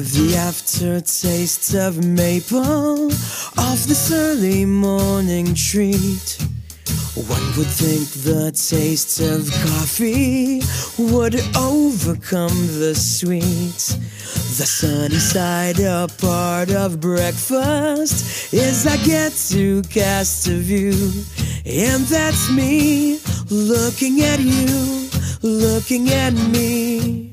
The aftertaste of maple off this early morning treat. One would think the taste of coffee would overcome the sweet. The sunny side up part of breakfast is I get to cast a view, and that's me looking at you, looking at me.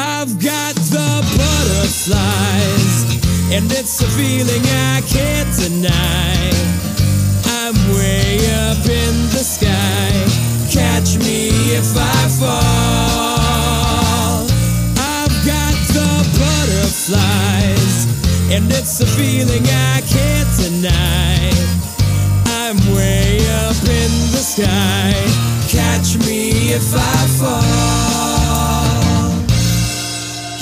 I've got the butterflies, and it's a feeling I can't deny. I'm way up in the sky. Catch me if I fall. I've got the butterflies, and it's a feeling I can't deny. I'm way up in the sky. Catch me if I fall.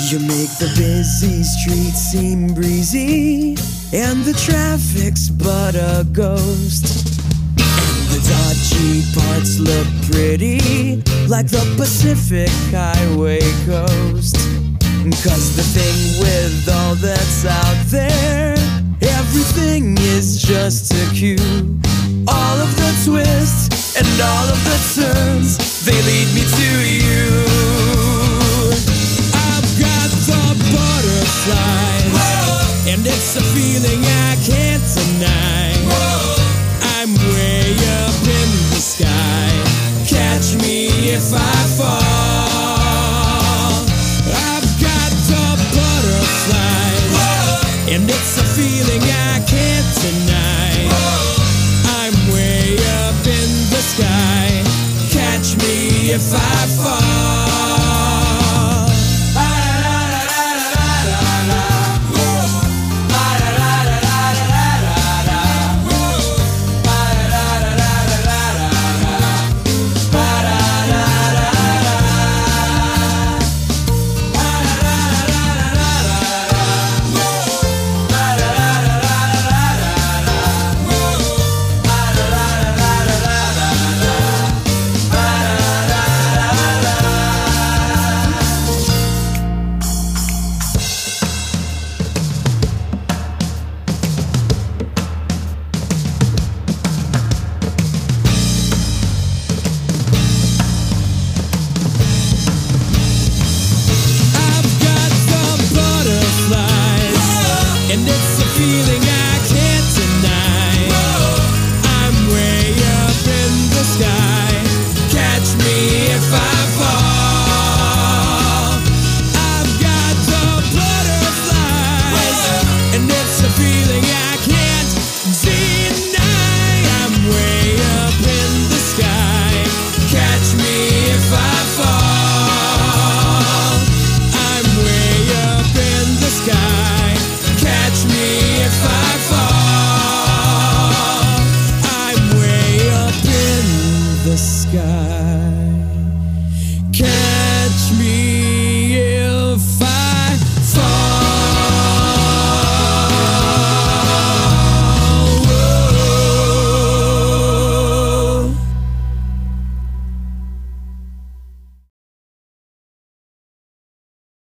You make the busy streets seem breezy, and the traffic's but a ghost. And the dodgy parts look pretty, like the Pacific Highway coast. Cause the thing with all that's out there, everything is just a cue. All of the twists and all of the turns, they lead me to if I. feeling the sky. Can